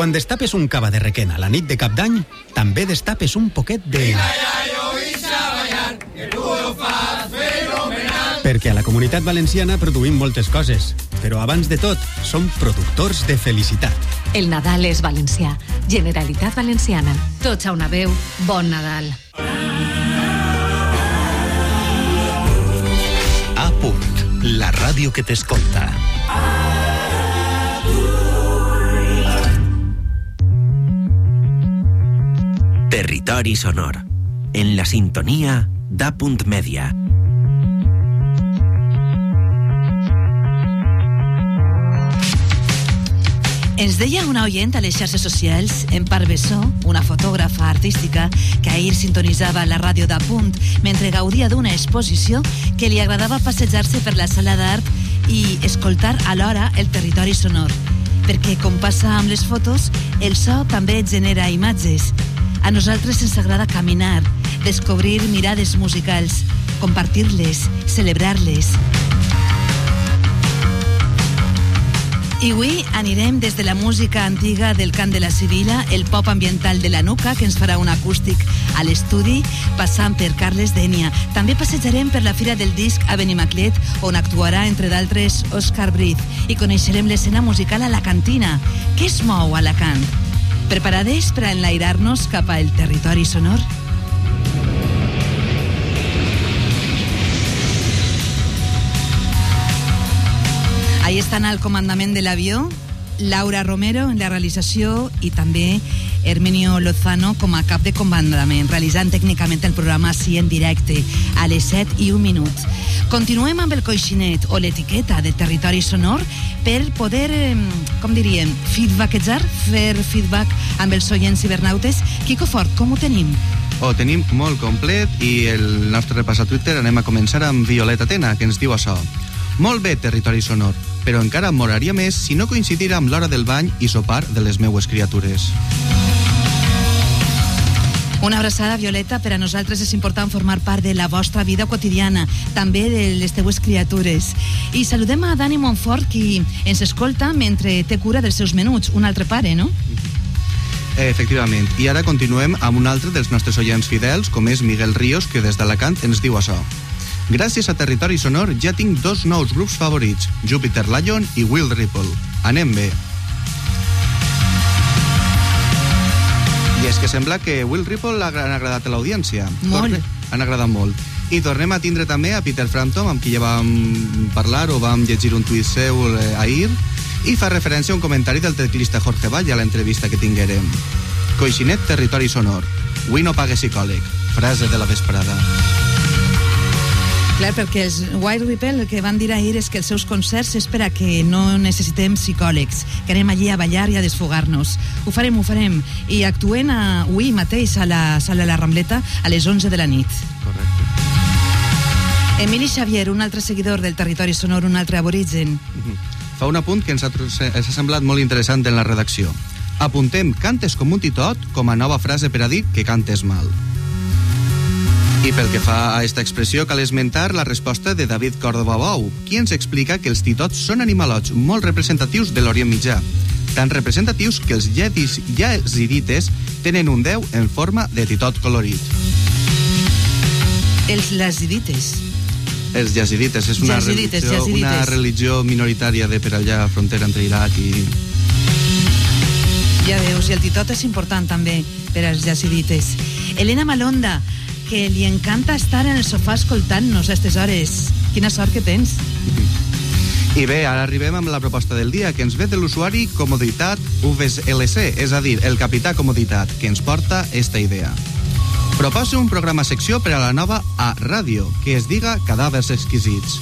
Quan destapes un cava de requena la nit de cap d'any, també destapes un poquet de... Perquè a la comunitat valenciana produïm moltes coses, però abans de tot, som productors de felicitat. El Nadal és valencià. Generalitat Valenciana. Tots a una veu. Bon Nadal. A punt, la ràdio que t'escolta. Territori sonor. En la sintonia d'A punt Media. Ens deia una oient a les xarxes socials, en part Bessó, una fotògrafa artística que ahir sintonitzava la ràdio de Punt mentre gaudia d'una exposició que li agradava passejar-se per la sala d'art i escoltar alhora el territori sonor. Perquè, com passa amb les fotos, el so també genera imatges. A nosaltres ens agrada caminar, descobrir mirades musicals, compartir-les, celebrar-les. I avui anirem des de la música antiga del cant de la Sibila, el pop ambiental de la Nuca, que ens farà un acústic a l'estudi, passant per Carles Dènia. També passejarem per la Fira del Disc a Benimaclet, on actuarà, entre d'altres, Òscar Briz, i coneixerem l'escena musical a la cantina. Què es mou a Alacant? Preparades per a enlairar-nos cap al territori sonor? Ahí estan al comandament de l'avió, Laura Romero en la realització i també Herminio Lozano com a cap de comandament, realitzant tècnicament el programa així en directe a les 7 i 1 minut. Continuem amb el coixinet o l'etiqueta de territori sonor per poder, com diríem, feedbackejar, fer feedback amb els oients cibernautes. Quico Fort, com ho tenim? Ho tenim molt complet i el nostre repàs a Twitter anem a començar amb Violeta Tena, que ens diu això. Molt bé, territori sonor, però encara em moraria més si no coincidira amb l'hora del bany i sopar de les meues criatures. Una abraçada, Violeta. Per a nosaltres és important formar part de la vostra vida quotidiana, també de les teues criatures. I saludem a Dani Montfort, qui ens escolta mentre té cura dels seus menuts. Un altre pare, no? Efectivament. I ara continuem amb un altre dels nostres oients fidels, com és Miguel Ríos, que des d'Alacant ens diu això. Gràcies a Territori Sonor ja tinc dos nous grups favorits, Jupiter Lion i Will Ripple. Anem bé. I és que sembla que Will Ripple han agradat a l'audiència. Molt. Torne- Han agradat molt. I tornem a tindre també a Peter Frampton, amb qui ja vam parlar o vam llegir un tuit seu eh, ahir, i fa referència a un comentari del teclista Jorge Vall a l'entrevista que tinguérem. Coixinet, territori sonor. Avui no pague psicòleg. Frase de la vesprada. Clar, perquè els White Ripple el que van dir ahir és que els seus concerts és per a que no necessitem psicòlegs, que anem allí a ballar i a desfogar-nos. Ho farem, ho farem. I actuen a, avui mateix a la sala La Rambleta a les 11 de la nit. Correcte. Emili Xavier, un altre seguidor del territori sonor, un altre aborigen. Fa un apunt que ens ha, ens ha semblat molt interessant en la redacció. Apuntem cantes com un titot com a nova frase per a dir que cantes mal. I pel que fa a aquesta expressió, cal esmentar la resposta de David Córdoba Bou, qui ens explica que els titots són animalots molt representatius de l'Orient Mitjà, tan representatius que els lledis yazidites tenen un déu en forma de titot colorit. Els lazidites. Els yazidites és una, Yazidites, religió, yazidites. una religió minoritària de per allà, frontera entre Iraq i... Ja veus, i el titot és important també per als jacidites. Elena Malonda, que li encanta estar en el sofà escoltant-nos a aquestes hores. Quina sort que tens. I bé, ara arribem amb la proposta del dia, que ens ve de l'usuari Comoditat UVSLC, és a dir, el capità Comoditat, que ens porta esta idea. Proposa un programa secció per a la nova A Ràdio, que es diga Cadàvers Exquisits.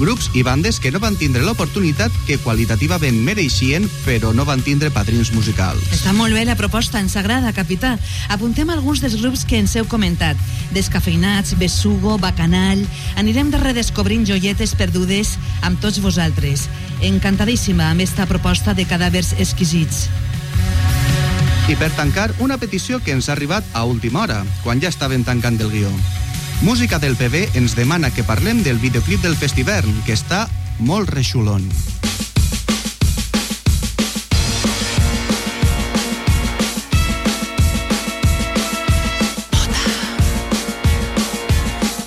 Grups i bandes que no van tindre l'oportunitat que qualitativament mereixien, però no van tindre padrins musicals. Està molt bé la proposta, ens agrada, capità. Apuntem alguns dels grups que ens heu comentat. Descafeinats, Besugo, Bacanal... Anirem de redescobrint joietes perdudes amb tots vosaltres. Encantadíssima amb esta proposta de cadàvers exquisits. I per tancar, una petició que ens ha arribat a última hora, quan ja estaven tancant el guió. Música del PB ens demana que parlem del videoclip del Festivern, que està molt reixulon.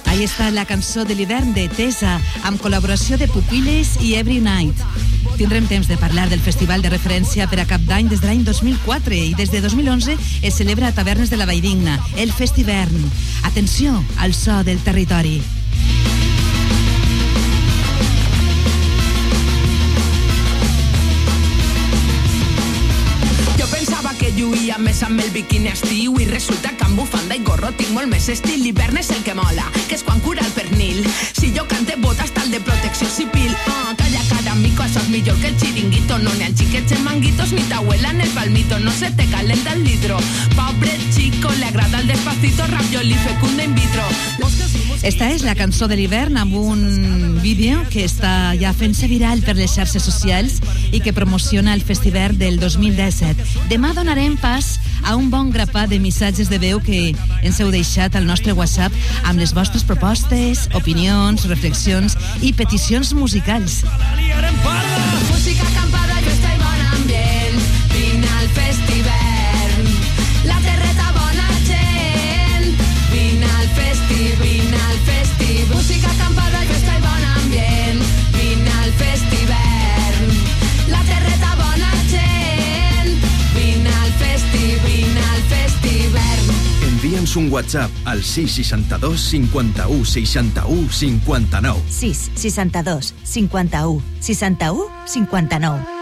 Ahí està la cançó de l'hivern de Tessa, amb col·laboració de Pupiles i Every Night. Tindrem temps de parlar del festival de referència per a cap d'any des de l'any 2004 i des de 2011 es celebra a Tavernes de la Valldigna, el Festivern. Atenció al so del territori. lluïa més amb el biquini estiu i resulta que amb bufanda i gorro tinc molt més estil. L'hivern és el que mola, que és quan cura el pernil. Si jo cante botas tal de protecció civil. Ah, calla cara, mico, és millor que el chiringuito. No xiquets en manguitos ni t'abuela en el palmito. No se te calenta el litro. Pobre chico, le agrada el despacito, ravioli fecunda in vitro. Esta és la cançó de l'hivern amb un vídeo que està ja fent-se viral per les xarxes socials i que promociona el festival del 2017. Demà donarem pas a un bon grapat de missatges de veu que ens heu deixat al nostre WhatsApp amb les vostres propostes, opinions, reflexions i peticions musicals. Música Un WhatsApp al 662 51 61 59. 6 62 51 61 59.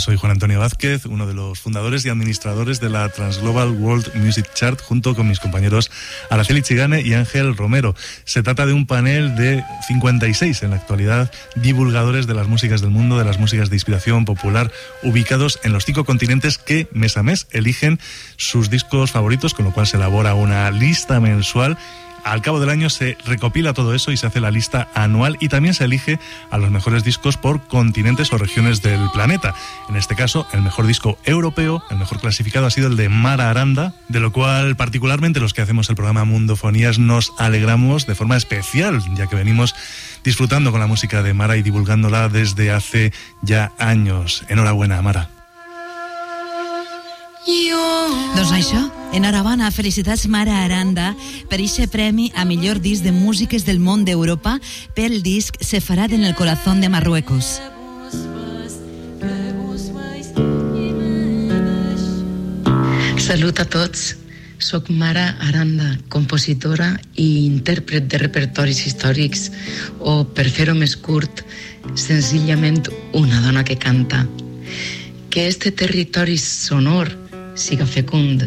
Soy Juan Antonio Vázquez, uno de los fundadores y administradores de la Transglobal World Music Chart, junto con mis compañeros Araceli Chigane y Ángel Romero. Se trata de un panel de 56 en la actualidad, divulgadores de las músicas del mundo, de las músicas de inspiración popular, ubicados en los cinco continentes que mes a mes eligen sus discos favoritos, con lo cual se elabora una lista mensual al cabo del año se recopila todo eso y se hace la lista anual y también se elige a los mejores discos por continentes o regiones del planeta. En este caso, el mejor disco europeo, el mejor clasificado ha sido el de Mara Aranda, de lo cual particularmente los que hacemos el programa Mundofonías nos alegramos de forma especial, ya que venimos disfrutando con la música de Mara y divulgándola desde hace ya años. Enhorabuena, Mara. Doncs això, enhorabona, felicitats Mara Aranda per aquest premi a millor disc de músiques del món d'Europa pel disc Sefarad en el corazón de Marruecos. Salut a tots. Soc Mara Aranda, compositora i intèrpret de repertoris històrics o, per fer-ho més curt, senzillament una dona que canta. Que este territori sonor siga fecund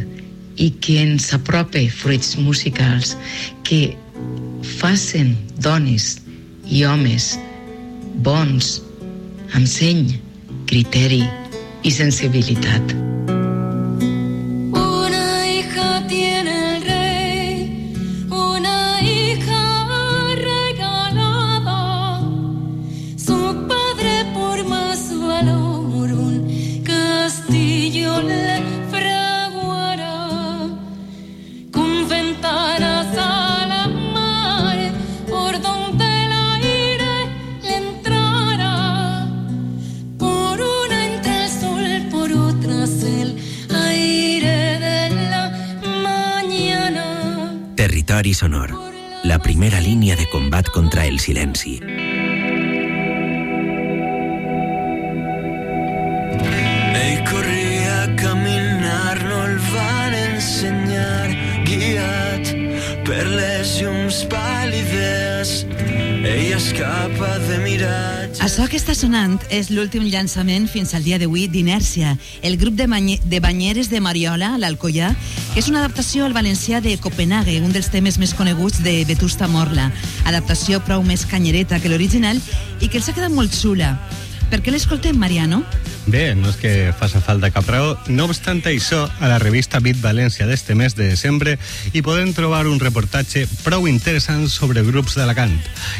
i que ens aprope fruits musicals que facin dones i homes bons, amb seny, criteri i sensibilitat. Territori sonor. La primera línia de combat contra el silenci. Escapa de. Açò que està sonant és l'últim llançament fins al dia d'avui d'Inèrcia, el grup de, de banyeres de Mariola, l'Alcoià, que és una adaptació al valencià de Copenhague, un dels temes més coneguts de Vetusta Morla. Adaptació prou més canyereta que l'original i que els ha quedat molt xula. Per què l'escoltem, Mariano? Bé, no és que faci falta cap raó. No obstant això, a la revista Bit València d'este mes de desembre hi podem trobar un reportatge prou interessant sobre grups d'Alacant.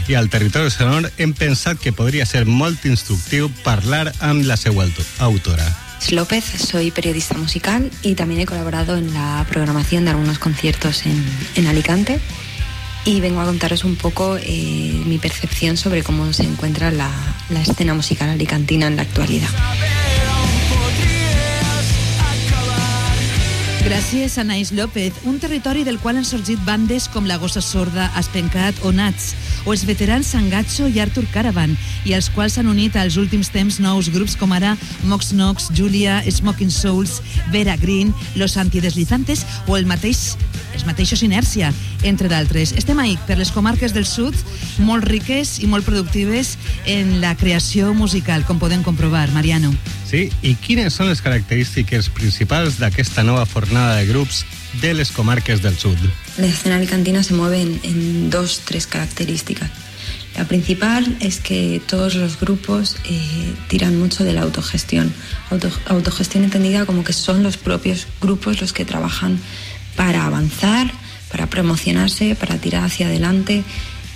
I al territori sonor hem pensat que podria ser molt instructiu parlar amb la seva auto- autora. López, soy periodista musical y también he colaborado en la programación de algunos conciertos en, en Alicante. Y vengo a contaros un poco eh, mi percepción sobre cómo se encuentra la, escena musical alicantina en la actualidad. Gràcies a Naís López, un territori del qual han sorgit bandes com La Gossa Sorda, Espencat o Nats, o els veterans Sangatxo i Arthur Caravan, i als quals s'han unit als últims temps nous grups com ara Mox Nox, Julia, Smoking Souls, Vera Green, Los Antideslizantes o el mateix els mateixos Inèrcia, entre d'altres. Estem ahí, per les comarques del sud, molt riques i molt productives en la creació musical, com podem comprovar, Mariano. Sí, i quines són les característiques principals d'aquesta nova fornada de grups de les comarques del sud? La escena alicantina se mueve en, dos, tres características. La principal es que todos los grupos eh, tiran mucho de la autogestión. Auto- autogestión entendida como que son los propios grupos los que trabajan para avanzar, para promocionarse, para tirar hacia adelante,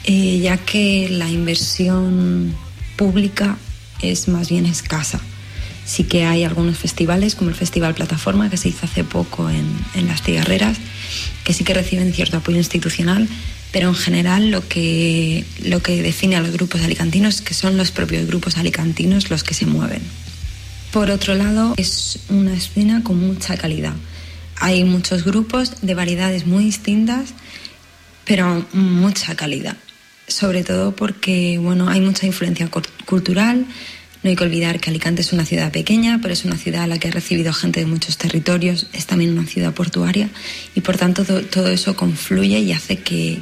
eh, ya que la inversión pública es más bien escasa. Sí que hay algunos festivales, como el Festival Plataforma, que se hizo hace poco en, en Las Cigarreras, que sí que reciben cierto apoyo institucional, pero en general lo que, lo que define a los grupos alicantinos es que son los propios grupos alicantinos los que se mueven. Por otro lado, es una escena con mucha calidad. Hay muchos grupos de variedades muy distintas, pero mucha calidad. Sobre todo porque bueno, hay mucha influencia cul- cultural. No hay que olvidar que Alicante es una ciudad pequeña, pero es una ciudad a la que ha recibido gente de muchos territorios, es también una ciudad portuaria y por tanto to- todo eso confluye y hace que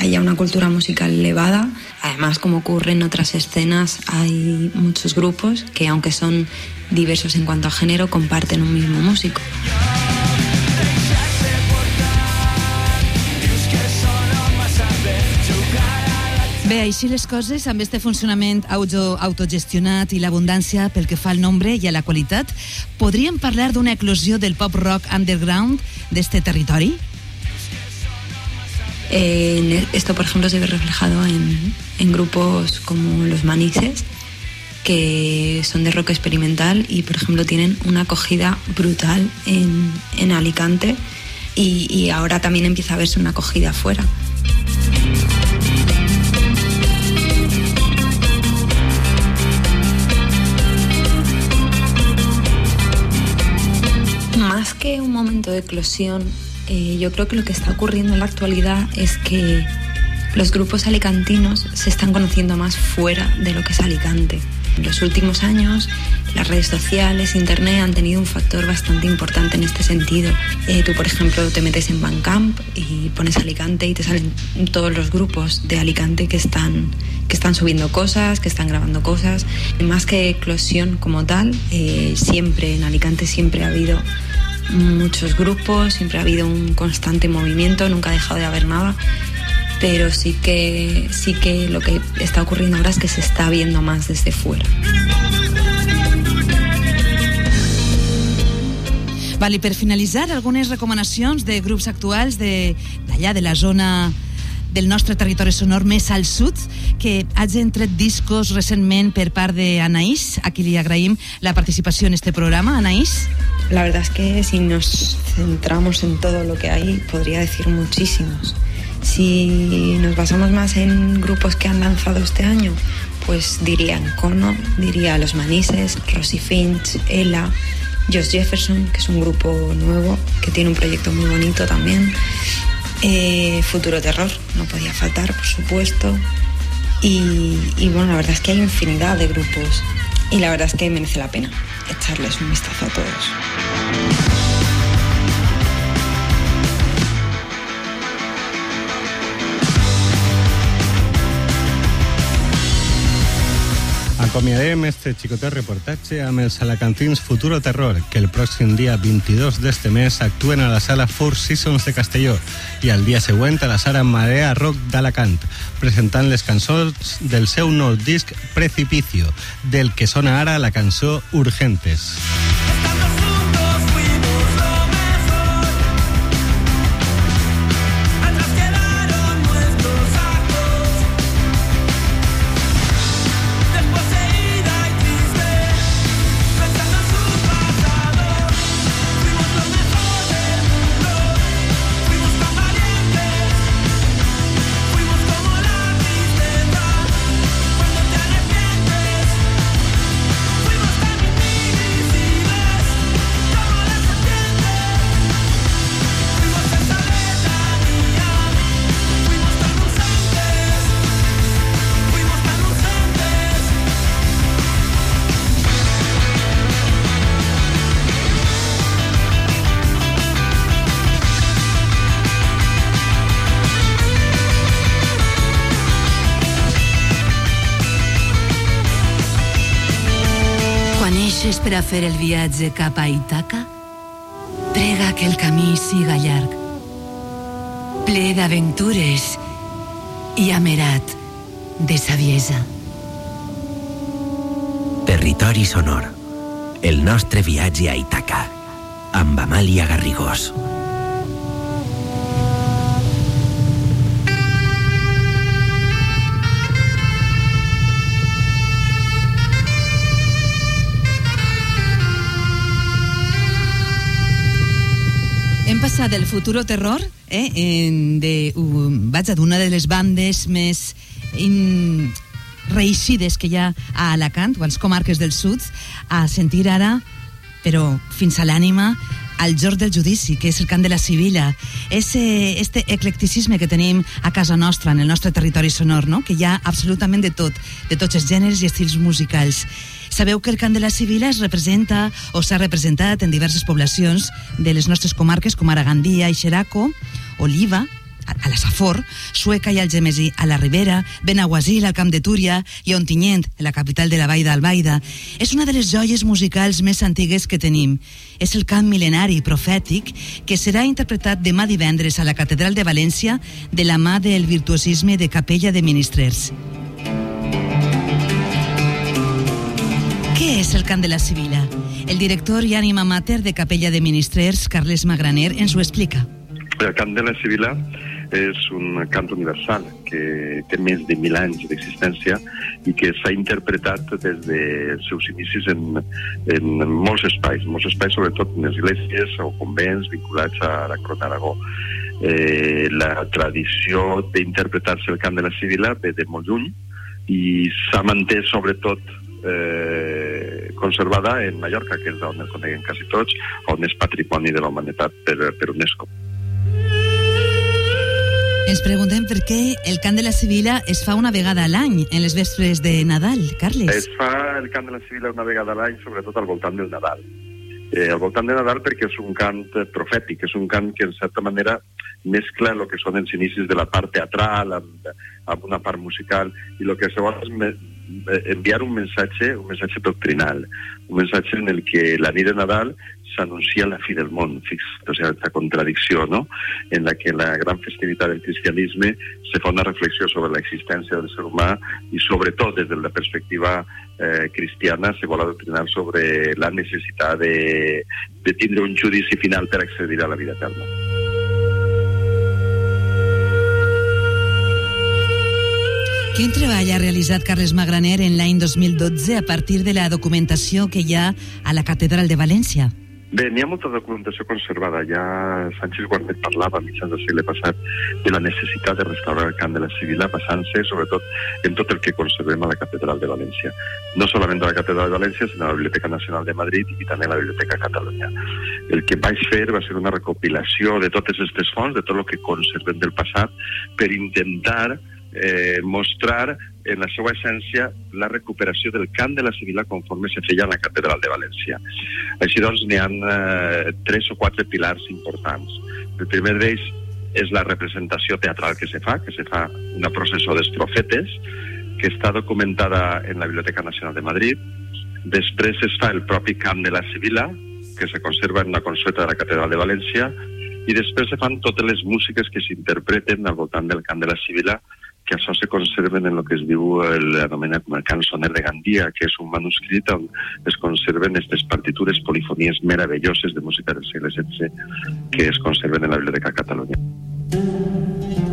haya una cultura musical elevada. Además, como ocurre en otras escenas, hay muchos grupos que aunque son diversos en cuanto a género, comparten un mismo músico. Bé, així les coses, amb este funcionament auto, autogestionat i l'abundància pel que fa al nombre i a la qualitat, podríem parlar d'una eclosió del pop rock underground d'este territori? Eh, esto, por ejemplo, se ve reflejado en, en grupos como Los Manises, que son de rock experimental y, por ejemplo, tienen una acogida brutal en, en Alicante y, y ahora también empieza a verse una acogida afuera. Que un momento de eclosión, eh, yo creo que lo que está ocurriendo en la actualidad es que los grupos alicantinos se están conociendo más fuera de lo que es Alicante. En los últimos años, las redes sociales, Internet han tenido un factor bastante importante en este sentido. Eh, tú, por ejemplo, te metes en Bandcamp y pones Alicante y te salen todos los grupos de Alicante que están, que están subiendo cosas, que están grabando cosas. Más que eclosión como tal, eh, siempre en Alicante siempre ha habido muchos grupos, siempre ha habido un constante movimiento, nunca ha dejado de haber nada, pero sí que, sí que lo que está ocurriendo ahora es que se está viendo más desde fuera. Val, i per finalitzar, algunes recomanacions de grups actuals d'allà, de, de la zona del nostre territori sonor més al sud, que hagin tret discos recentment per part d'Anaís, a qui li agraïm la participació en este programa. Anaís? La verdad es que si nos centramos en todo lo que hay, podría decir muchísimos. Si nos basamos más en grupos que han lanzado este año, pues diría Encono, diría Los Manises, Rosy Finch, Ella, Josh Jefferson, que es un grupo nuevo, que tiene un proyecto muy bonito también. Eh, Futuro Terror, no podía faltar, por supuesto. Y, y bueno, la verdad es que hay infinidad de grupos y la verdad es que merece la pena echarles un vistazo a todos. Acomiadem este xicotè reportatge amb els alacantins Futuro Terror, que el pròxim dia 22 d'este mes actuen a la sala Four Seasons de Castelló i al dia següent a la sala Marea Rock d'Alacant, presentant les cançons del seu nou disc Precipicio, del que sona ara la cançó Urgentes. Per a fer el viatge cap a Itaca? Prega que el camí siga llarg, ple d'aventures i amerat de saviesa. Territori sonor. El nostre viatge a Itaca. Amb Amàlia Garrigós. Hem passat del Futuro Terror, eh, en de, uh, vaja, d'una de les bandes més in, reixides que hi ha a Alacant, o a les comarques del sud, a sentir ara, però fins a l'ànima, al Jordi del Judici, que és el cant de la Sibila. És eh, este eclecticisme que tenim a casa nostra, en el nostre territori sonor, no? que hi ha absolutament de tot, de tots els gèneres i estils musicals. Sabeu que el cant de la Sibila es representa o s'ha representat en diverses poblacions de les nostres comarques, com ara Gandia i Xeraco, Oliva, a la Safor, Sueca i Algemesí, a la Ribera, Benaguasil, al Camp de Túria i Ontinyent, en la capital de la Vall d'Albaida. És una de les joies musicals més antigues que tenim. És el cant mil·lenari profètic que serà interpretat demà divendres a la Catedral de València de la mà del virtuosisme de Capella de Ministrers. És el cant de la Sibila? El director i ànima mater de Capella de Ministrers, Carles Magraner, ens ho explica. El cant de la Sibila és un cant universal que té més de mil anys d'existència i que s'ha interpretat des dels seus inicis en, en molts espais, molts espais sobretot en esglésies o convents vinculats a la Corona d'Aragó. Eh, la tradició d'interpretar-se el cant de la Sibila ve de molt lluny i s'ha mantès sobretot eh, conservada en Mallorca, que és on el coneguen quasi tots, on és patrimoni de la humanitat per, per UNESCO. Ens preguntem per què el cant de la Sibila es fa una vegada a l'any, en les vespres de Nadal, Carles. Es fa el cant de la Sibila una vegada a l'any, sobretot al voltant del Nadal. Eh, al voltant de Nadal perquè és un cant profètic, és un cant que en certa manera mescla el que són els inicis de la part teatral amb, amb una part musical i el que se vol enviar un missatge, un missatge doctrinal, un missatge en el que la nit de Nadal s'anuncia la fi del món, fix, o sigui, aquesta contradicció, no?, en la que la gran festivitat del cristianisme se fa una reflexió sobre l'existència del ser humà i sobretot des de la perspectiva eh, cristiana se vol adoctrinar sobre la necessitat de, de tindre un judici final per accedir a la vida eterna. Quin treball ha realitzat Carles Magraner en l'any 2012 a partir de la documentació que hi ha a la Catedral de València? Bé, n'hi ha molta documentació conservada. Ja Sánchez Guarnet parlava a mitjans del segle passat de la necessitat de restaurar el cant de la Sibila, basant-se sobretot en tot el que conservem a la Catedral de València. No solament a la Catedral de València, sinó a la Biblioteca Nacional de Madrid i també a la Biblioteca Catalunya. El que vaig fer va ser una recopilació de totes aquestes fonts, de tot el que conservem del passat, per intentar eh, mostrar en la seva essència la recuperació del cant de la Sibila conforme se feia a la Catedral de València. Així doncs, n'hi ha eh, tres o quatre pilars importants. El primer d'ells és la representació teatral que se fa, que se fa una processó d'estrofetes, que està documentada en la Biblioteca Nacional de Madrid. Després es fa el propi cant de la Sibila, que se conserva en una consueta de la Catedral de València, i després se fan totes les músiques que s'interpreten al voltant del cant de la Sibila, que això se conserven en el que es diu l'anomenat com el cançoner de Gandia, que és un manuscrit on es conserven aquestes partitures, polifonies meravelloses de música del segle XVI que es conserven en la Biblioteca Catalunya.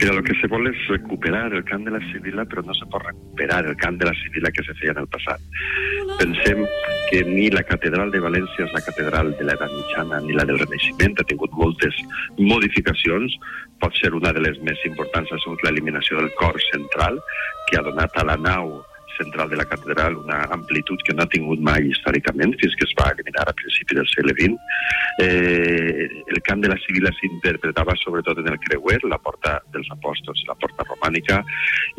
Mira, lo que se vol és recuperar el cant de la Sibila, però no se pot recuperar el cant de la Sibila que se feia en el passat. Pensem que ni la catedral de València és la catedral de l'edat mitjana ni la del Renaixement, ha tingut moltes modificacions, pot ser una de les més importants ha sigut l'eliminació del cor central, que ha donat a la nau central de la catedral una amplitud que no ha tingut mai històricament, fins que es va eliminar a principi del segle XX. Eh, el cant de la Sibila s'interpretava sobretot en el creuer, la porta dels apòstols, la porta romànica,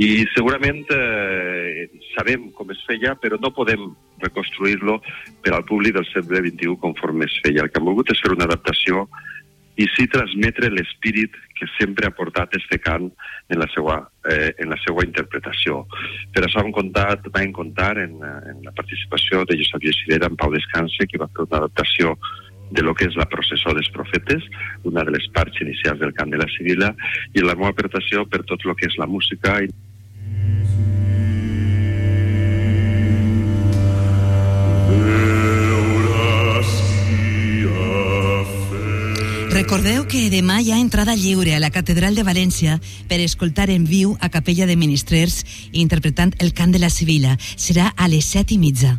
i segurament eh, sabem com es feia, però no podem reconstruir-lo per al públic del segle XXI conforme es feia. El que hem volgut és fer una adaptació i sí transmetre l'espírit que sempre ha portat este cant en la seva, eh, en la seva interpretació. Per això hem comptat, vam comptar en, en la participació de Josep Llecidera en Pau Descanse, que va fer una adaptació de lo que és la processó dels profetes, una de les parts inicials del cant de la Sibila, i la meva aportació per tot el que és la música i Recordeu que demà hi ha entrada lliure a la Catedral de València per escoltar en viu a Capella de Ministrers interpretant el cant de la Sibila. Serà a les set i mitja.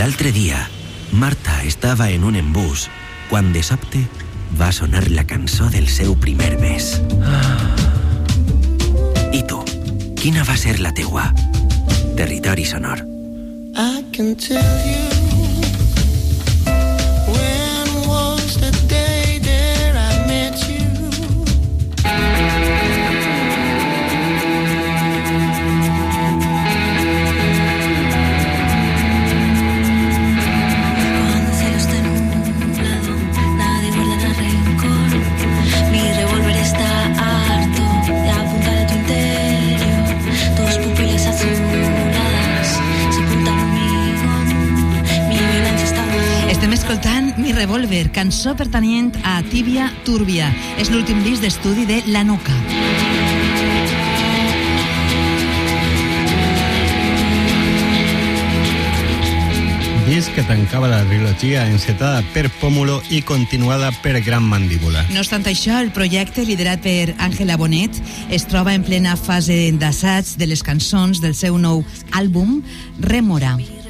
L'altre dia, Marta estava en un embús quan de sobte va sonar la cançó del seu primer bes. I tu, quina va ser la teua? Territori sonor. I can tell you cançó pertanient a Tíbia Túrbia. És l'últim disc d'estudi de La Nuca. Disc que tancava la trilogia encetada per Pómulo i continuada per Gran Mandíbula. No obstant això, el projecte, liderat per Àngela Bonet, es troba en plena fase d'assaig de les cançons del seu nou àlbum, Remora. está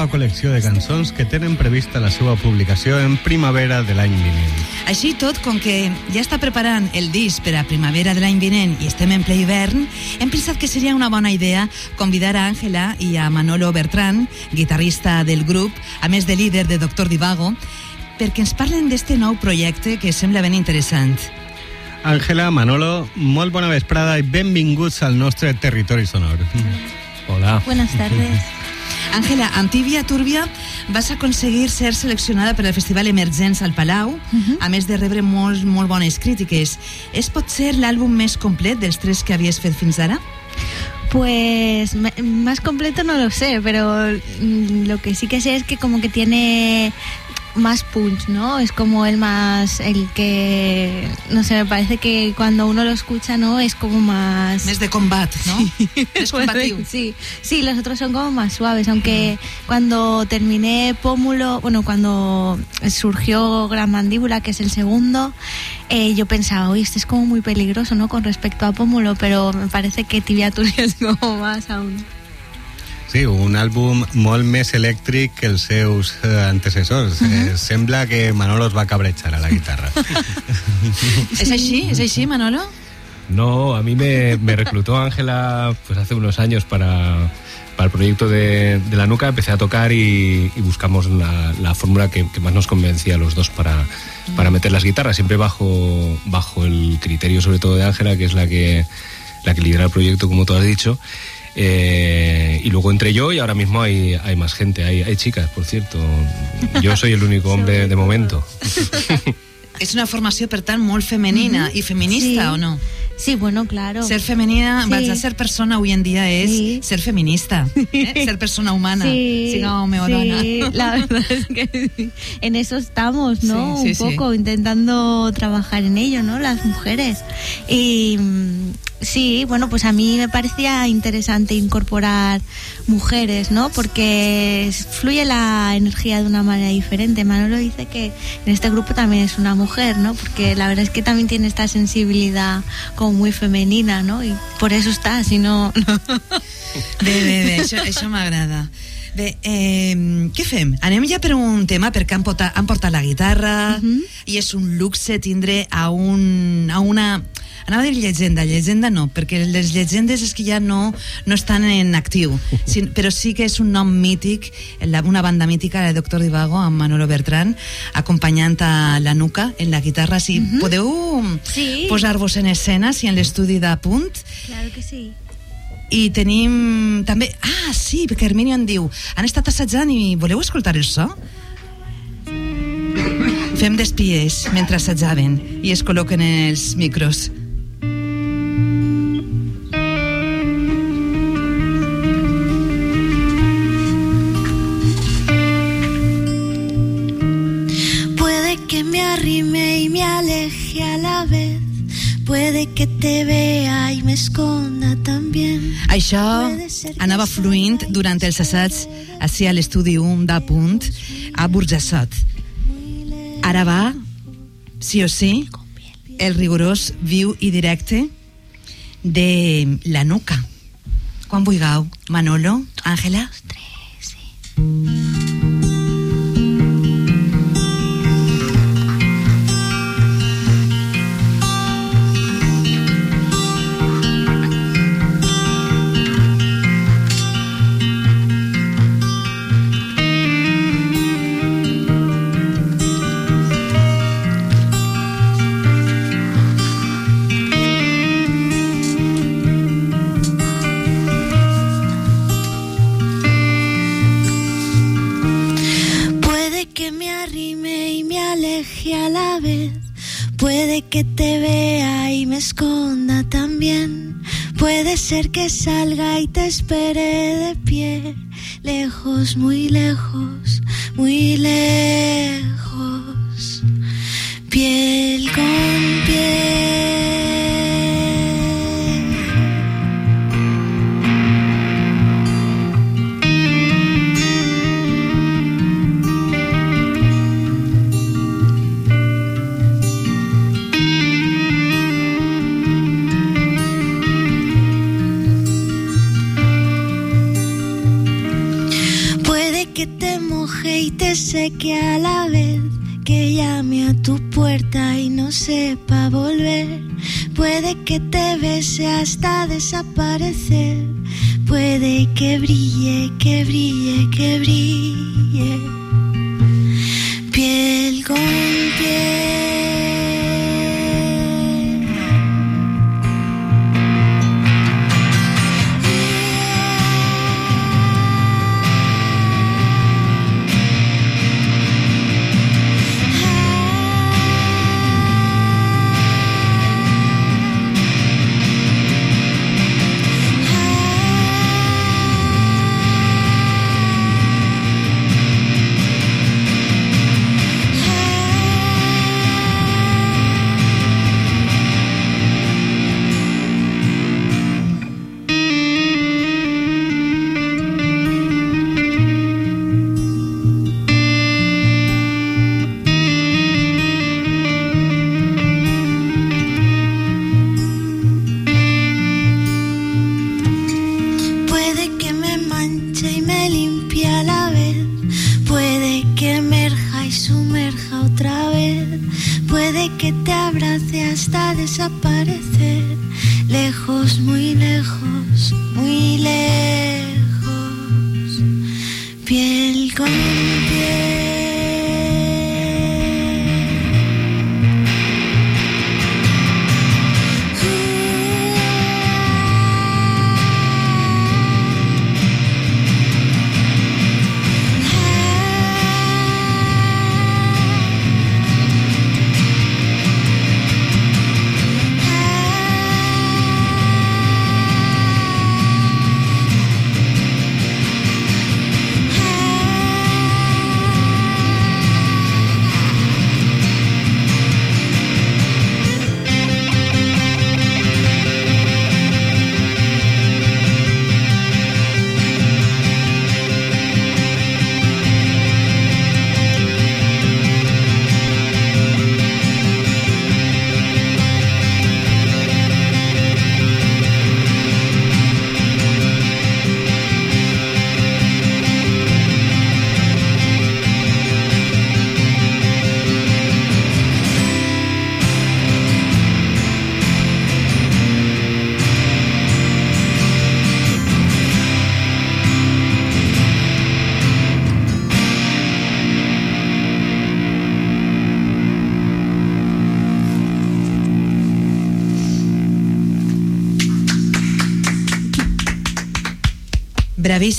nova col·lecció de cançons que tenen prevista la seva publicació en primavera de l'any vinent. Així tot, com que ja està preparant el disc per a primavera de l'any vinent i estem en ple hivern, hem pensat que seria una bona idea convidar a Àngela i a Manolo Bertran, guitarrista del grup, a més de líder de Doctor Divago, perquè ens parlen d'este nou projecte que sembla ben interessant. Àngela, Manolo, molt bona vesprada i benvinguts al nostre territori sonor. Hola. Buenas tardes. Àngela, amb Tíbia Túrbia vas aconseguir ser seleccionada per al Festival Emergents al Palau, a més de rebre molt, molt bones crítiques. És potser l'àlbum més complet dels tres que havies fet fins ara? Pues más completo no lo sé, pero mm, lo que sí que sé es que como que tiene más punch, ¿no? Es como el más, el que, no sé, me parece que cuando uno lo escucha, ¿no? Es como más... Més de combat, no? Més combatiu. Sí, sí, los otros son como más suaves, aunque cuando terminé Pómulo, bueno, cuando surgió Gran Mandíbula, que es el segundo, eh, yo pensaba, oye, este es como muy peligroso, ¿no? Con respecto a Pómulo, pero me parece que Tibia Turbia es como más aún. Sí, un àlbum molt més elèctric que els seus eh, antecessors. eh, sembla que Manolo es va cabrejar a la guitarra. ¿Es així? ¿Es així, Manolo? No, a mí me, me reclutó Ángela pues hace unos años para, para el proyecto de, de la nuca. Empecé a tocar y, y buscamos la, la fórmula que, que más nos convencía a los dos para, para meter las guitarras, siempre bajo, bajo el criterio sobre todo de Ángela, que es la que, la que lidera el proyecto, como tú has dicho. Eh, y luego entré yo y ahora mismo hay, hay más gente, hay, hay chicas, por cierto. Yo soy el único hombre de momento. És una formació, per tant, molt femenina Mhm. i feminista, Sí. o no? Sí, bueno, claro. Ser femenina, Sí. vaig a ser persona avui en dia és Sí. ser feminista, eh? ser persona humana, Sí, siga home o sí, dona. la verdad es que en eso estamos, ¿no? Sí, sí, Un sí. poco intentando trabajar en ello, ¿no? Las mujeres. Y mm, sí, bueno, pues a mí me parecía interesante incorporar mujeres, ¿no? Porque fluye la energía de una manera diferente. Manolo dice que en este grupo también es una mujer, ¿no? Porque la verdad es que también tiene esta sensibilidad como muy femenina, ¿no? Y por eso está, si no... Bé, bé, bé, això, això m'agrada. Bé, eh, què fem? Anem ja per un tema, perquè han portat, han portat la guitarra i és un luxe tindre a, un, a una... Anava a dir llegenda, llegenda no, perquè les llegendes és que ja no, no estan en actiu, sí, però sí que és un nom mític, la, una banda mítica, la de Doctor Divago, amb Manolo Bertran, acompanyant a la nuca en la guitarra. Si podeu Sí. posar-vos en escena, si en l'estudi de punt, Claro que sí. i tenim també... Ah, sí, perquè Herminio en diu han estat assajant i voleu escoltar el so? Fem d'espies mentre assajaven i es col·loquen els micros. Que te vea y me esconda también. Això anava fluint durant els assaigs així a l'estudi 1 de Punt a Burjassot. Ara va, sí o sí, el rigorós viu i directe de la nuca. Quan vulgueu, Manolo, Àngela? Ser que salga y te espere de pie. Lejos, muy lejos, muy lejos. Que te bese hasta desaparecer. Puede que brille, que brille, que brille. Que te abrace hasta desaparecer. Lejos, muy lejos, muy lejos. Piel con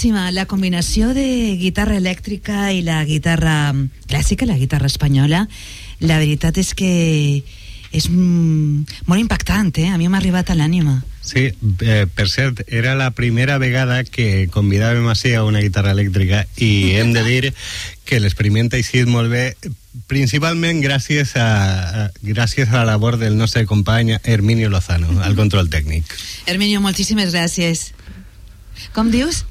Bravíssima, la combinació de guitarra elèctrica i la guitarra clàssica, la guitarra espanyola, la veritat és que és molt impactant, eh? A mi m'ha arribat a l'ànima. Sí, eh, per cert, era la primera vegada que convidàvem així a una guitarra elèctrica i hem de dir que l'experiment ha eixit molt bé principalment gràcies a, a, gràcies a la labor del nostre company Herminio Lozano, al control tècnic. Herminio, moltíssimes gràcies. Com dius?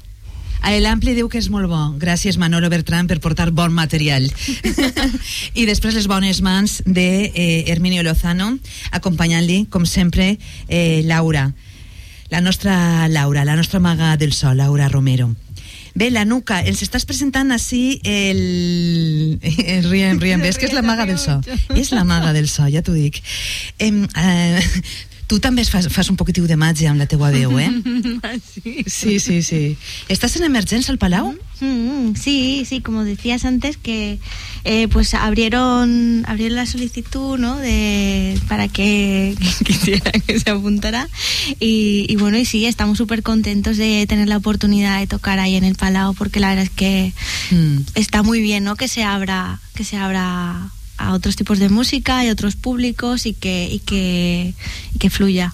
A l'Ampli diu que és molt bo. Gràcies, Manolo Bertran, per portar bon material. I després les bones mans de eh, Herminio Lozano, acompanyant-li, com sempre, eh, Laura. La nostra Laura, la nostra maga del sol, Laura Romero. Bé, la nuca, ens estàs presentant així el... el riem, riem, és que és la maga del so. És la maga del so, ja t'ho dic. Em, eh, tu també fas, fas un poquitiu de màgia amb la teua veu, eh? sí. Sí, sí, sí. ¿Estás en emergencia al Palau? Mm, sí, sí, como decías antes que eh, pues abrieron abrieron la solicitud, ¿no? De para que quisiera que se apuntara y, y bueno y sí estamos súper contentos de tener la oportunidad de tocar ahí en el Palau porque la verdad es que está muy bien, ¿no? Que se abra que se abra a otros tipos de música y otros públicos y que y que, y que fluya.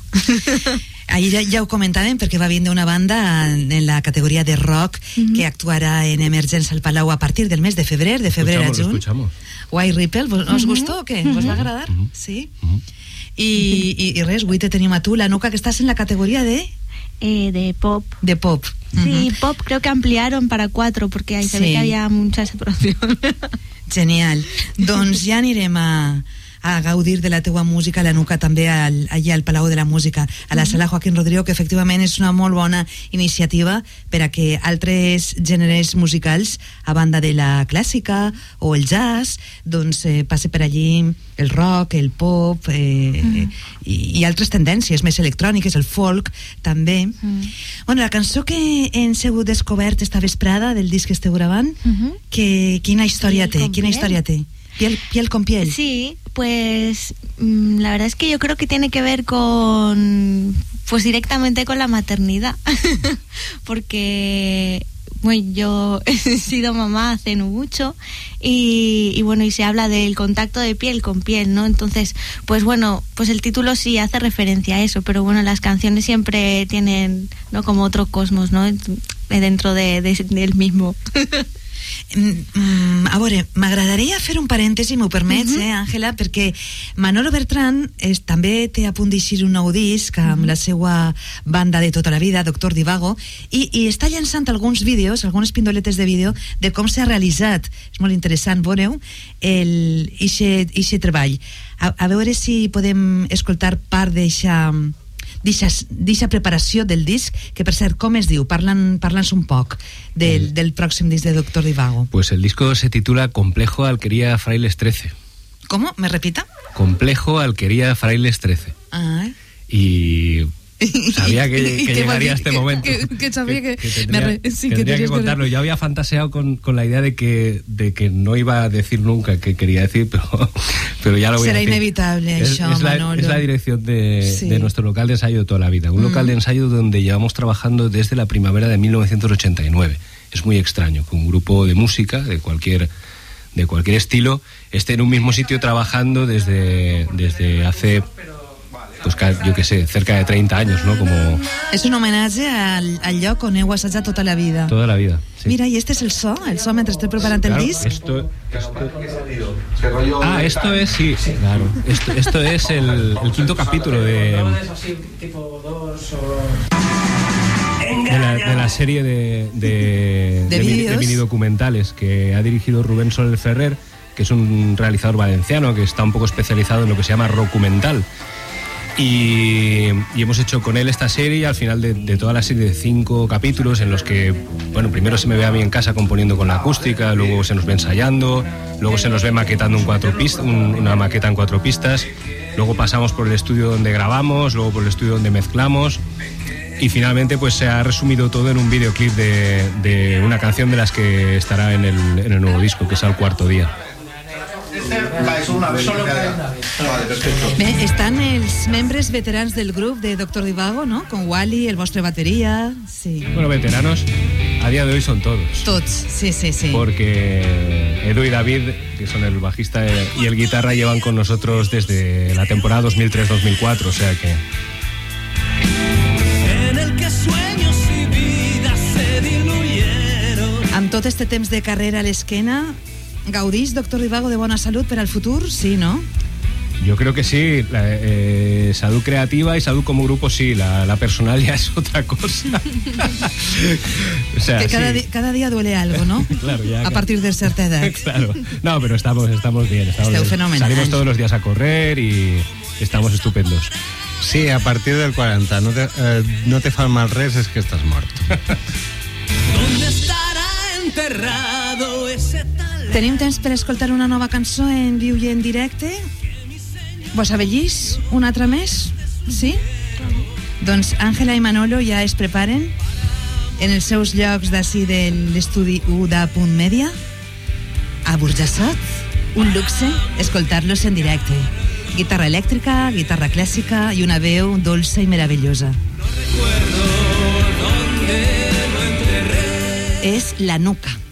Ahir ja, ja ho comentàvem perquè va vindre una banda en, en la categoria de rock que actuarà en Emergence al Palau a partir del mes de febrer, de febrer a Escuchamos, lo juny. escuchamos. White Ripple, ¿vos- ¿os Ujú. gustó o què? ¿Vos va agradar? Sí? I, i, i res, avui te tenim a tu, la Nuca, que estàs en la categoria de... Eh, de pop. De pop. Sí, pop creo que ampliaron para cuatro porque ahí se ve Sí. que había mucha saturación. Genial. doncs ja anirem a, a gaudir de la teua música, la nuca també al, allà al Palau de la Música, a la sala Joaquín Rodrigo, que efectivament és una molt bona iniciativa per a que altres gèneres musicals, a banda de la clàssica o el jazz, doncs eh, passe per allí el rock, el pop eh, i, i altres tendències més electròniques, el folk també. Bueno, la cançó que hem sigut descobert esta vesprada del disc que esteu gravant, que, quina història Piel té? Quina història té? Piel, piel con piel. Sí, pues mm, la verdad es que yo creo que tiene que ver con, pues directamente con la maternidad, porque bueno, yo he sido mamá hace no mucho y, bueno, y se habla del contacto de piel con piel, ¿no? Entonces, pues bueno, pues el título sí hace referencia a eso, pero bueno, las canciones siempre tienen, ¿no? Como otro cosmos, ¿no? Dentro de, de- del mismo. Mm, a veure, m'agradaria fer un parèntesi, m'ho permets, eh, Àngela, perquè Manolo Bertran és, també té a punt d'eixir un nou disc amb la seva banda de tota la vida, Doctor Divago, i, i està llançant alguns vídeos, algunes pindoletes de vídeo de com s'ha realitzat. És molt interessant, veureu, el, ixe, ixe treball. A, a veure si podem escoltar part d'eixa d'aquesta preparació del disc, que per cert, com es diu? Parla'ns parla un poc del, del pròxim disc de Doctor Divago. Pues el disco se titula Complejo Alquería Frailes 13. ¿Cómo? ¿Me repita? Complejo Alquería Frailes 13. Ah, Y sabía que, ¿Y que llegaría más? este Que- momento. que- que sabía que- tendría, me sí, que tendría que, que- contarlo. Yo había fantaseado con, con la idea de que, de que no iba a decir nunca qué quería decir, pero, pero ya lo voy Será a decir. inevitable Es, es la, es la dirección de, Sí. de nuestro local de ensayo de toda la vida. Un local Mm. de ensayo donde llevamos trabajando desde la primavera de 1989. Es muy extraño que un grupo de música de cualquier de cualquier estilo esté en un mismo sitio trabajando desde, desde hace pues yo qué sé, cerca de 30 años, ¿no? Como és un homenatge al, al lloc on heu assajat tota la vida. toda la vida. sí. Mira, i este és el so, el so mentre estem preparant Claro, el disc. esto, Ah, esto es, sí, claro. Esto, esto es el, el quinto capítulo de, de, la, de la serie de, de, De mini- vídeos. mini documentales que ha dirigido Rubén Soler Ferrer, que es un realizador valenciano que está un poco especializado en lo que se llama documental. Y, hemos hecho con él esta serie al final de, toda la serie de cinco capítulos en los que, bueno, primero se me ve a mí en casa componiendo con la acústica, luego se nos ve ensayando, luego se nos ve maquetando un cuatro pist- un- una maqueta en cuatro pistas, luego pasamos por el estudio donde grabamos, luego por el estudio donde mezclamos y finalmente pues se ha resumido todo en un videoclip de, de una canción de las que estará en el, en el nuevo disco, que es Al Cuarto Día. Este estan els membres veterans del grup de Doctor Divago, no? Con Wally, el vostre bateria... Sí. Bueno, veteranos, a día de hoy son todos. Tots, sí, sí, sí. Porque Edu y David, que son el bajista y el guitarra, llevan con nosotros desde la temporada 2003-2004, o sea que En el que sueños y vidas se diluyeron. Amb tot este temps de carrera a l'esquena, gaudís, Doctor Divago, de bona salut per al futur? Sí, no? yo creo que sí. La, eh, salud creativa y salud como grupo sí. La, la personal ya es otra cosa. o sea, que cada, sí. di cada día duele algo, ¿no? Claro, ya, A partir de cierta edad. Claro. No, pero estamos, estamos bien. Estamos Esteu bien. fenomenal. Salimos todos los días a correr y estamos estupendos. Sí, a partir del 40 no te, eh, no te fa mal res, és que estàs mort. ¿Dónde estará enterrado ese talento? Tenim temps per escoltar una nova cançó en viu i en directe? Vos avellís? Una altra més? Sí? Doncs Àngela i Manolo ja es preparen en els seus llocs d'ací de l'estudi 1 de Punt a Burjassot. Un luxe escoltar-los en directe. Guitarra elèctrica, guitarra clàssica i una veu dolça i meravellosa. És la nuca.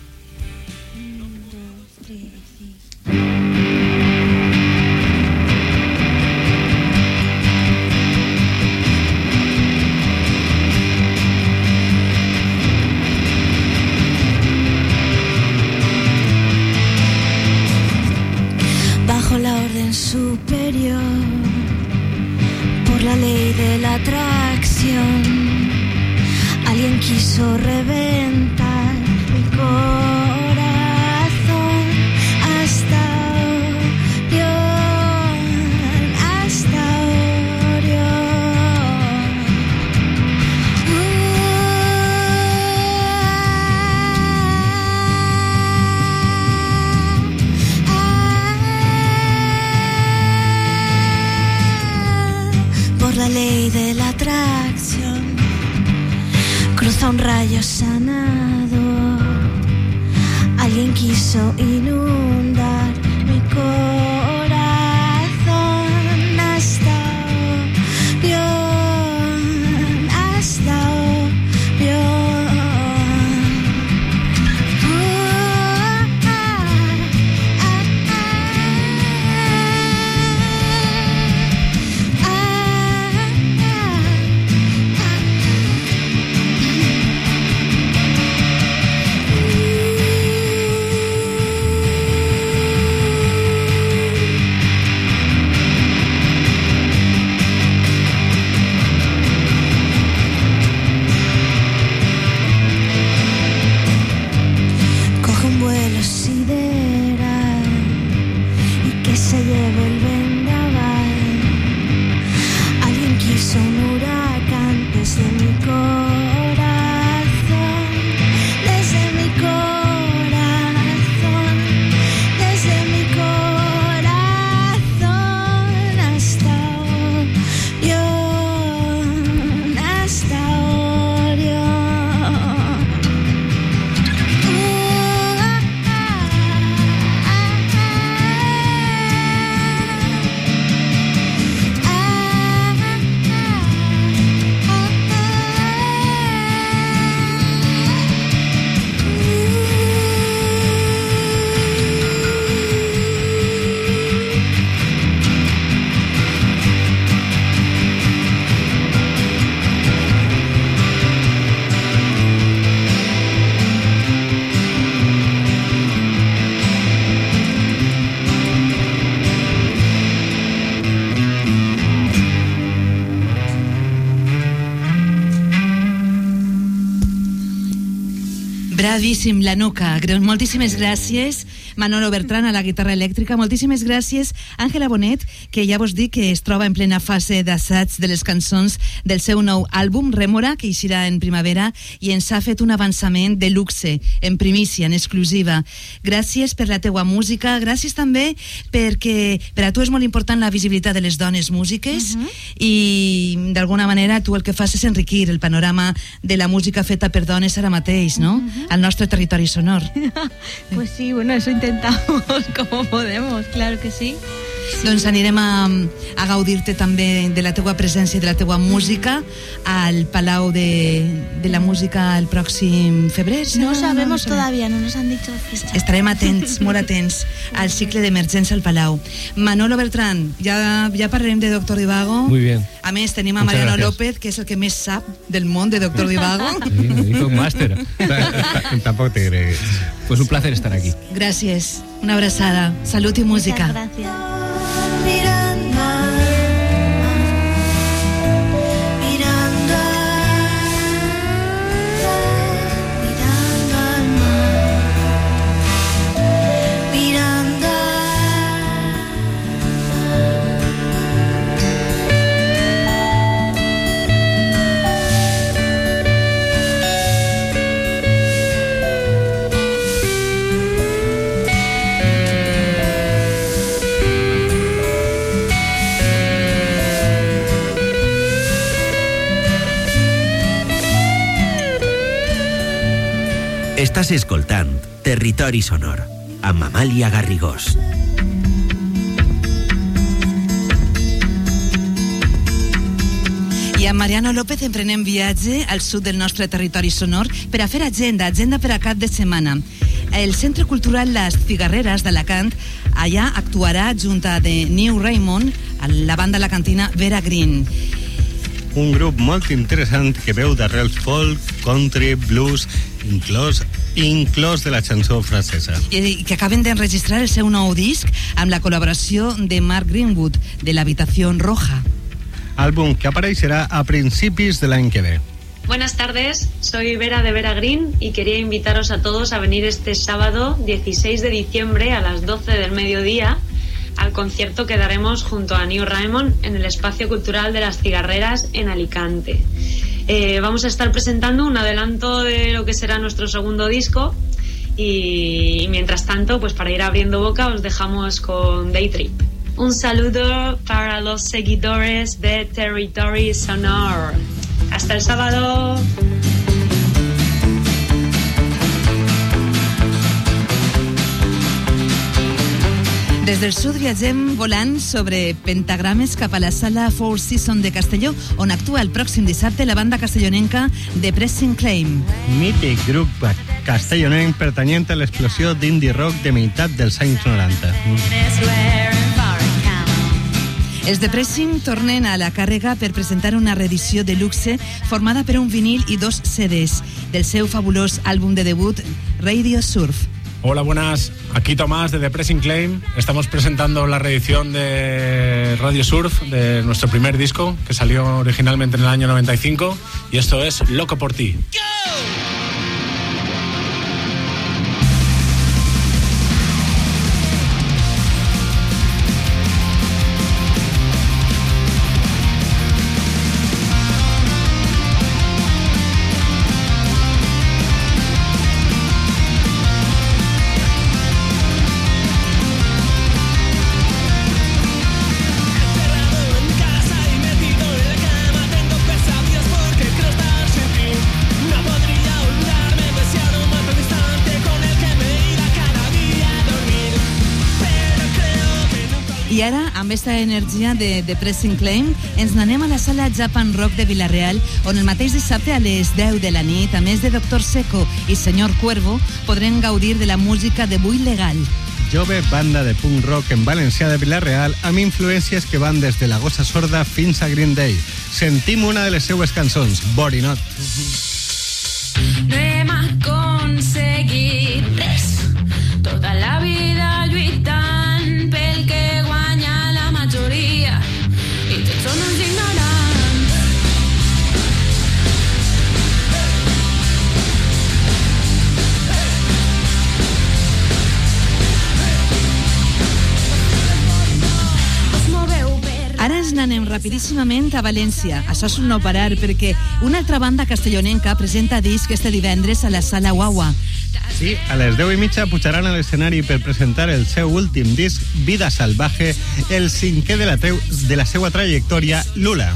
Bravíssim, la nuca. Moltíssimes gràcies, Manolo Bertran a la guitarra elèctrica. Moltíssimes gràcies, Àngela Bonet, que ja vos dic que es troba en plena fase d'assaig de les cançons del seu nou àlbum, Remora, que eixirà en primavera, i ens ha fet un avançament de luxe, en primícia, en exclusiva. Gràcies per la teua música, gràcies també perquè per a tu és molt important la visibilitat de les dones músiques i d'alguna manera tu el que fas és enriquir el panorama de la música feta per dones ara mateix, no? al nostre territori sonor. Pues sí, bueno, eso intentamos como podemos, claro que sí. Doncs anirem a, a gaudir-te també de la teua presència i de la teua música al Palau de, de la Música el pròxim febrer. No serà? sabemos sé. todavía, no nos han dicho fecha. Estarem atents, molt atents, al cicle d'emergència al Palau. Manolo Bertran, ja, ja parlarem de Doctor Divago. Muy bien. A més, tenim a Muchas Mariano gracias. López, que és el que més sap del món de Doctor Divago. Sí, hizo un máster. Tampoco te crees. Pues un placer estar aquí. Gràcies, una abraçada, salut i música. gracias. Estàs escoltant Territori Sonor amb Amàlia Garrigós. I amb Mariano López emprenem viatge al sud del nostre territori sonor per a fer agenda, agenda per a cap de setmana. El Centre Cultural Les Cigarreres d'Alacant allà actuarà junt a The New Raymond, la banda alacantina Vera Green. Un grup molt interessant que veu d'arrels folk, country, blues, inclòs inclòs de la chançó francesa. I que acaben d'enregistrar el seu nou disc amb la col·laboració de Mark Greenwood, de l'Habitació Roja. Àlbum que apareixerà a principis de l'any que ve. Buenas tardes, soy Vera de Vera Green y quería invitaros a todos a venir este sábado 16 de diciembre a las 12 del mediodía concierto que daremos junto a New Raymond en el Espacio Cultural de las Cigarreras en Alicante. Eh, vamos a estar presentando un adelanto de lo que será nuestro segundo disco y mientras tanto, pues para ir abriendo boca os dejamos con Day Trip. Un saludo para los seguidores de Territory Sonor. Hasta el sábado. Des del sud viatgem volant sobre pentagrames cap a la sala Four Seasons de Castelló, on actua el pròxim dissabte la banda castellonenca de Pressing Claim. Mític grup castellonenc pertanyent a l'explosió d'indie rock de meitat dels anys 90. Els de Pressing tornen a la càrrega per presentar una reedició de luxe formada per un vinil i dos CDs del seu fabulós àlbum de debut Radio Surf. Hola, buenas. Aquí Tomás de The Pressing Claim. Estamos presentando la reedición de Radio Surf de nuestro primer disco que salió originalmente en el año 95 y esto es Loco por ti. I amb aquesta energia de, de Pressing Claim, ens n'anem a la sala Japan Rock de Vilareal, on el mateix dissabte a les 10 de la nit, a més de Doctor Seco i Senyor Cuervo, podrem gaudir de la música de Bull Legal. Jove banda de punk rock en valencià de Vilareal amb influències que van des de la gossa sorda fins a Green Day. Sentim una de les seues cançons, Borinot. No n'anem rapidíssimament a València. Això és un no parar, perquè una altra banda castellonenca presenta disc este divendres a la Sala Guagua. Sí, a les 10 i mitja pujaran a l'escenari per presentar el seu últim disc, Vida Salvaje, el cinquè de la, teu, de la seva trajectòria, Lula.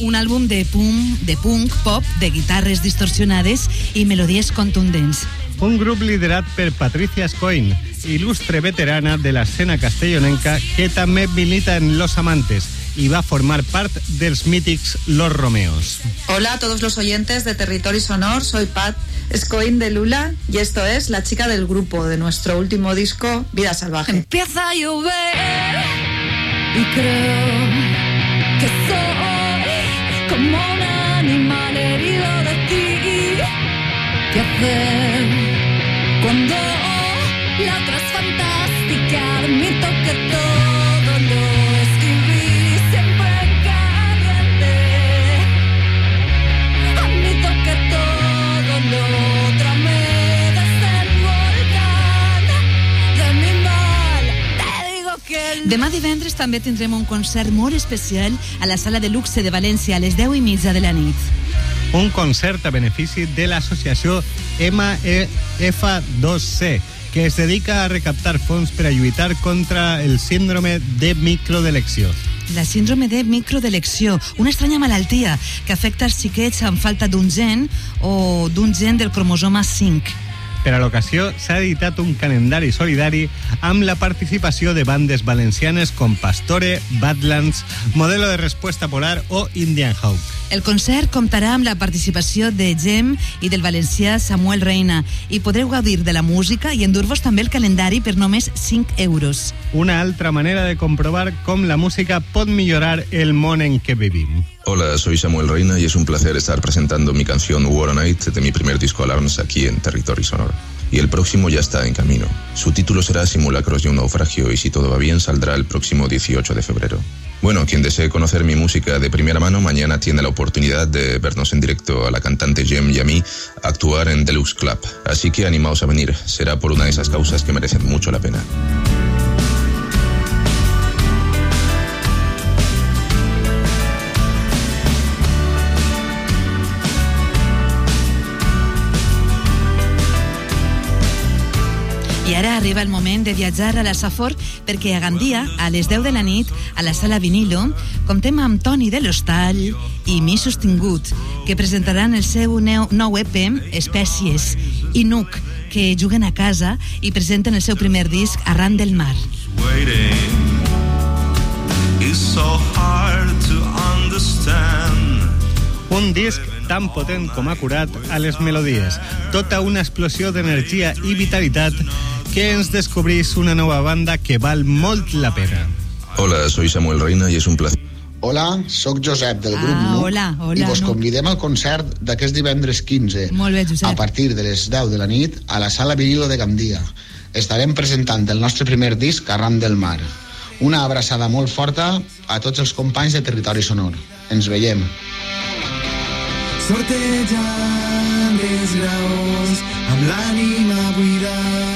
Un àlbum de punk, de punk, pop, de guitarres distorsionades i melodies contundents. un grup liderat per Patricia Scoin, il·lustre veterana de l'escena castellonenca que també milita en Los Amantes i va formar part dels mítics Los Romeos. Hola a todos los oyentes de Territorio Sonor, soy Pat Escoin de Lula y esto es la chica del grupo de nuestro último disco, Vida Salvaje. Empieza a llover y creo que soy como un animal herido de ti. ¿Qué hacer divendres també tindrem un concert molt especial a la sala de luxe de València a les 10 i mitja de la nit. Un concert a benefici de l'associació MF2C, que es dedica a recaptar fons per a lluitar contra el síndrome de microdelecció. La síndrome de microdelecció, una estranya malaltia que afecta els xiquets amb falta d'un gen o d'un gen del cromosoma 5. Per a l'ocasió s'ha editat un calendari solidari amb la participació de bandes valencianes com Pastore, Badlands, Modelo de Respuesta Polar o Indian Hawk. El concert comptarà amb la participació de Gem i del valencià Samuel Reina i podreu gaudir de la música i endur-vos també el calendari per només 5 euros. Una altra manera de comprovar com la música pot millorar el món en què vivim. Hola, soy Samuel Reina y es un placer estar presentando mi canción War on Night de mi primer disco Alarms aquí en Territory Sonoro. Y el próximo ya está en camino. Su título será Simulacros de un naufragio y si todo va bien saldrá el próximo 18 de febrero. Bueno, quien desee conocer mi música de primera mano mañana tiene la oportunidad de vernos en directo a la cantante Jem y a mí actuar en Deluxe Club. Así que animaos a venir, será por una de esas causas que merecen mucho la pena. I ara arriba el moment de viatjar a la Safor perquè a Gandia, a les 10 de la nit, a la sala vinilo, comptem amb Toni de l'Hostal i Mi Sostingut, que presentaran el seu nou EP, Espècies, i Nuc, que juguen a casa i presenten el seu primer disc Arran del Mar. waiting is so hard to understand. Un disc tan potent com acurat a les melodies. Tota una explosió d'energia i vitalitat que ens descobrís una nova banda que val molt la pena. Hola, soy Samuel Reina y es un placer. Hola, sóc Josep del grup Ah, NUC hola, hola, i vos Nuc. convidem al concert d'aquest divendres 15 Molt bé, Josep. a partir de les 10 de la nit a la sala vinilo de Gandia. Estarem presentant el nostre primer disc Arran del Mar. Una abraçada molt forta a tots els companys de Territori Sonor. Ens veiem. Sortejant les graons amb l'ànima buida.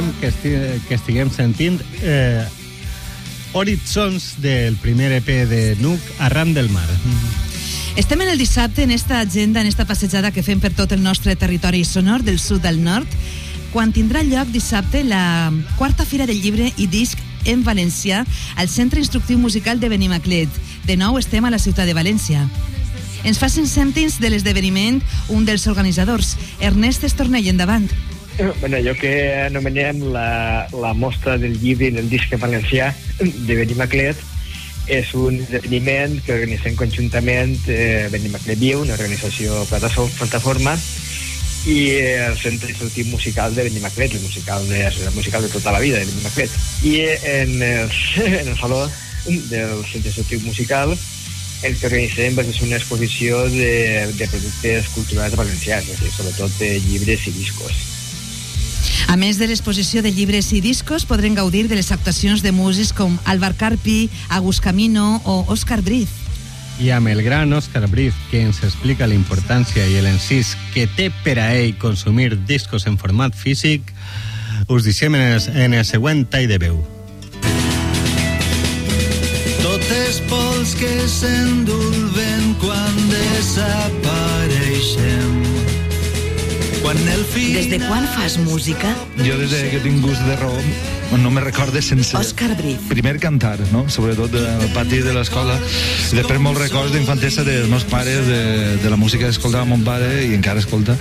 Recordem que, esti que estiguem sentint eh, Horitzons del primer EP de Nuc, Arran del Mar. Estem en el dissabte en esta agenda, en esta passejada que fem per tot el nostre territori sonor, del sud al nord, quan tindrà lloc dissabte la quarta Fira del Llibre i Disc en Valencià al Centre Instructiu Musical de Benimaclet. De nou estem a la ciutat de València. Ens fa cinc cèntims de l'esdeveniment un dels organitzadors, Ernest Estornell, endavant. Bueno, allò que anomenem la, la mostra del llibre del disc en valencià de Benimaclet és un esdeveniment que organitzem conjuntament eh, Benimaclet Viu, una organització plataforma, i el Centre Instructiu Musical de Benimaclet, el musical de, el musical de tota la vida de Benimaclet. I en el, en el saló del Centre Instructiu Musical el que organitzem és una exposició de, de productes culturals valencians, és dir, sobretot de llibres i discos. A més de l'exposició de llibres i discos, podrem gaudir de les actuacions de músics com Álvar Carpi, Agus Camino o Òscar Briz. I amb el gran Òscar Briz, que ens explica la importància i l'encís que té per a ell consumir discos en format físic, us deixem en el, en el següent tall de veu. Totes pols que s'endulven quan desapareixem. Quan el final... Des de quan fas música? Jo des de que tinc gust de raó no me recorde sense... Òscar Briz. Primer cantar, no? Sobretot al pati de l'escola. I després molts records d'infantesa dels meus pares, de, de la música que escoltava mon pare i encara escolta,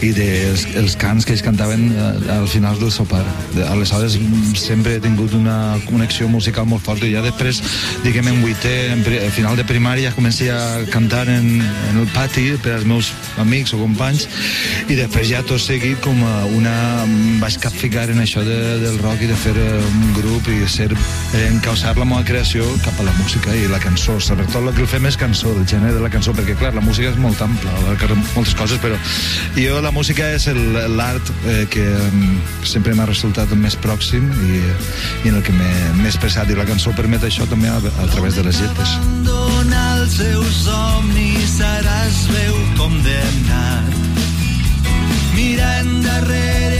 i dels de els cants que ells cantaven eh, al final del sopar. De, aleshores sempre he tingut una connexió musical molt forta i ja després, diguem, en vuitè, en pri, al final de primària, comencé a cantar en, en el pati per als meus amics o companys i després ja tot seguit com una... em vaig capficar en això de, del rock i de fer eh, un grup i ser encausar la meva creació cap a la música i la cançó. Sobretot el que el fem és cançó, el gènere de la cançó, perquè clar, la música és molt ampla, moltes coses, però jo la música és l'art eh, que mm, sempre m'ha resultat més pròxim i, i en el que m'he expressat i la cançó permet això també a, a través de les lletres. Dona els seus somnis, es veu condemnat. Mira endarrere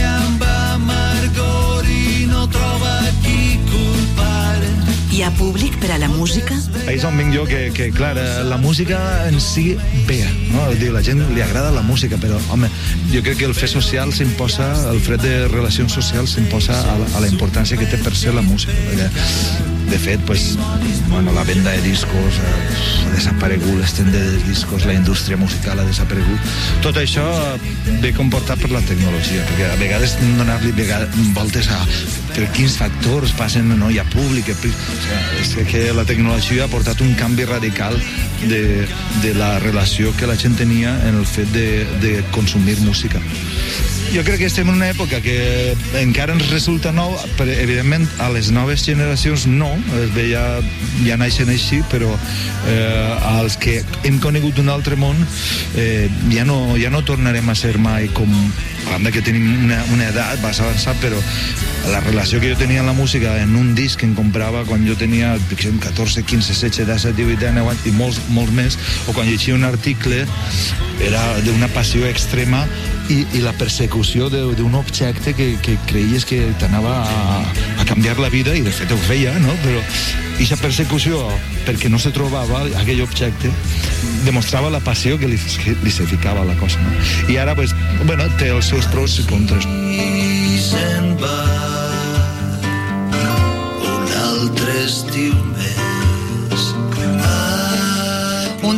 Ha públic per a la música? Ahí és on vinc jo, que, que clar, la música en si ve, no? Diu, la gent li agrada la música, però, home, jo crec que el fet social s'imposa, el fred de relacions socials s'imposa a, la- a la importància que té per ser la música, perquè, de fet, pues, bueno, la venda de discos ha, desaparegut, les tendes de discos, la indústria musical ha desaparegut. Tot això ve comportat per la tecnologia, perquè a vegades donar-li voltes a per quins factors passen, no hi ha públic, o sigui, és que la tecnologia ha portat un canvi radical de, de la relació que la gent tenia en el fet de, de consumir música. Jo crec que estem en una època que encara ens resulta nou, però evidentment a les noves generacions no, es veia, ja naixen així, però eh, als que hem conegut un altre món eh, ja, no, ja no tornarem a ser mai com, a banda que tenim una, una edat, vas avançar, però la relació que jo tenia amb la música en un disc que em comprava quan jo tenia diguem, 14, 15, 16, 17, 18, 19 anys i molts, molts més, o quan llegia un article era d'una passió extrema i, i la persecució d'un objecte que, que creies que t'anava a, a canviar la vida i de fet ho feia, no? però aquesta persecució perquè no se trobava aquell objecte demostrava la passió que li, que li se ficava la cosa no? i ara pues, bueno, té els seus pros i contres I se'n va un altre estiu més.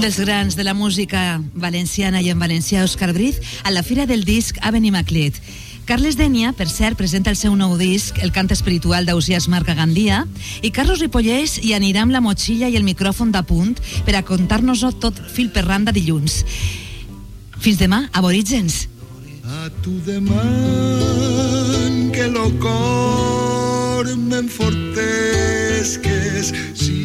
Dels grans de la música valenciana i en valencià, Òscar Briz, a la Fira del Disc a Benimaclet. Carles Denia, per cert, presenta el seu nou disc, El cant espiritual d'Ausias Marca Gandia, i Carlos Ripollès hi anirà amb la motxilla i el micròfon d'apunt per a contar-nos-ho tot fil per randa dilluns. Fins demà, aborígens. A tu deman que lo cor m'enfortesques si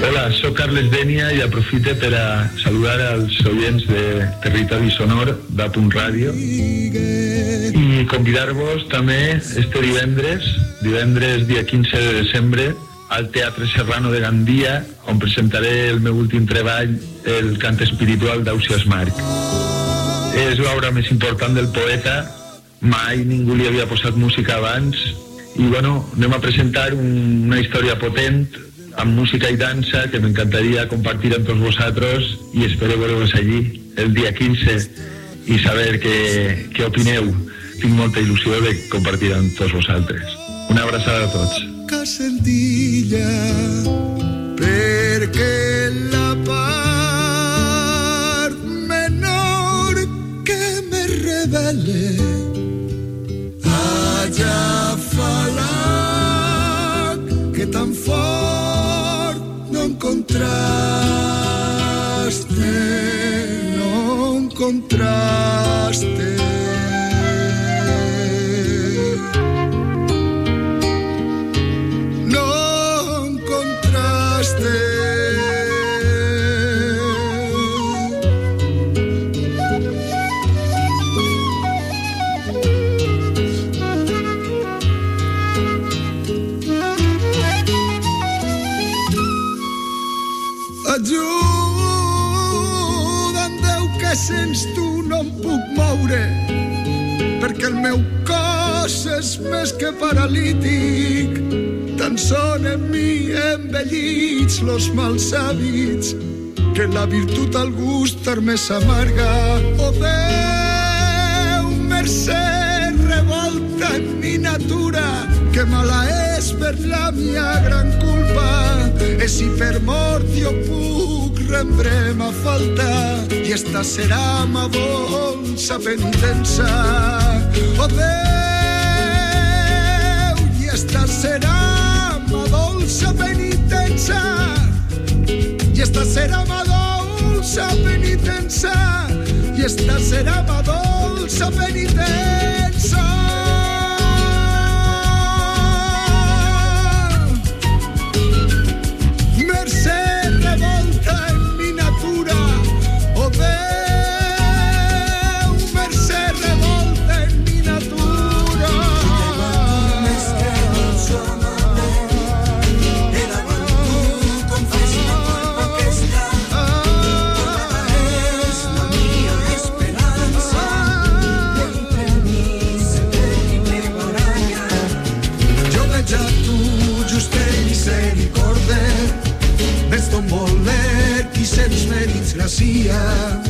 Hola, sóc Carles Dènia i aprofite per a saludar als oients de Territori Sonor d'Apunt Ràdio. I convidar-vos també este divendres, divendres dia 15 de desembre, al Teatre Serrano de Gandia, on presentaré el meu últim treball, el cant espiritual d'Ausias Marc. És l'obra més important del poeta, mai ningú li havia posat música abans, i bueno, anem a presentar un, una història potent amb música i dansa que m'encantaria compartir amb tots vosaltres i espero veure-vos allí el dia 15 i saber què, què opineu. Tinc molta il·lusió de compartir amb tots vosaltres. Una abraçada a tots. que senzilla perquè la part menor que me revele agafa encontraste no encontraste no moure perquè el meu cos és més que paralític. Tan són en mi envellits los mals hàbits que la virtut al gust més amarga. Oh Déu, mercè, revolta en mi natura, que mala és per la mia gran culpa. E si per mort jo puc reembrem a falta i esta serà ma dolça penitença. Oh Déu, i esta serà ma dolça penitença. I esta serà ma dolça penitença. I esta serà ma dolça penitença. Mèrits gracia.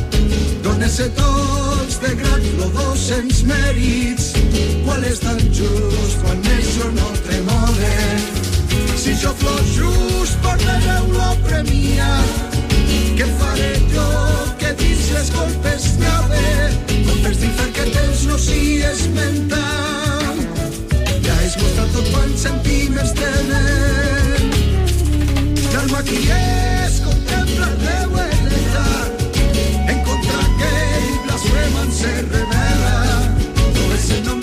Dones-se tots de gran flor sens mèrits, qual és tan just quan més jo no tremole. Si jo flor just per Déu lo premia, què faré jo que dins les golpes llave, golpes d'infern que tens no s'hi esmenta. Ja és mostrat tot quants sentiments tenen. L'alma qui és contempla el Déu Freeman se revela, dove se non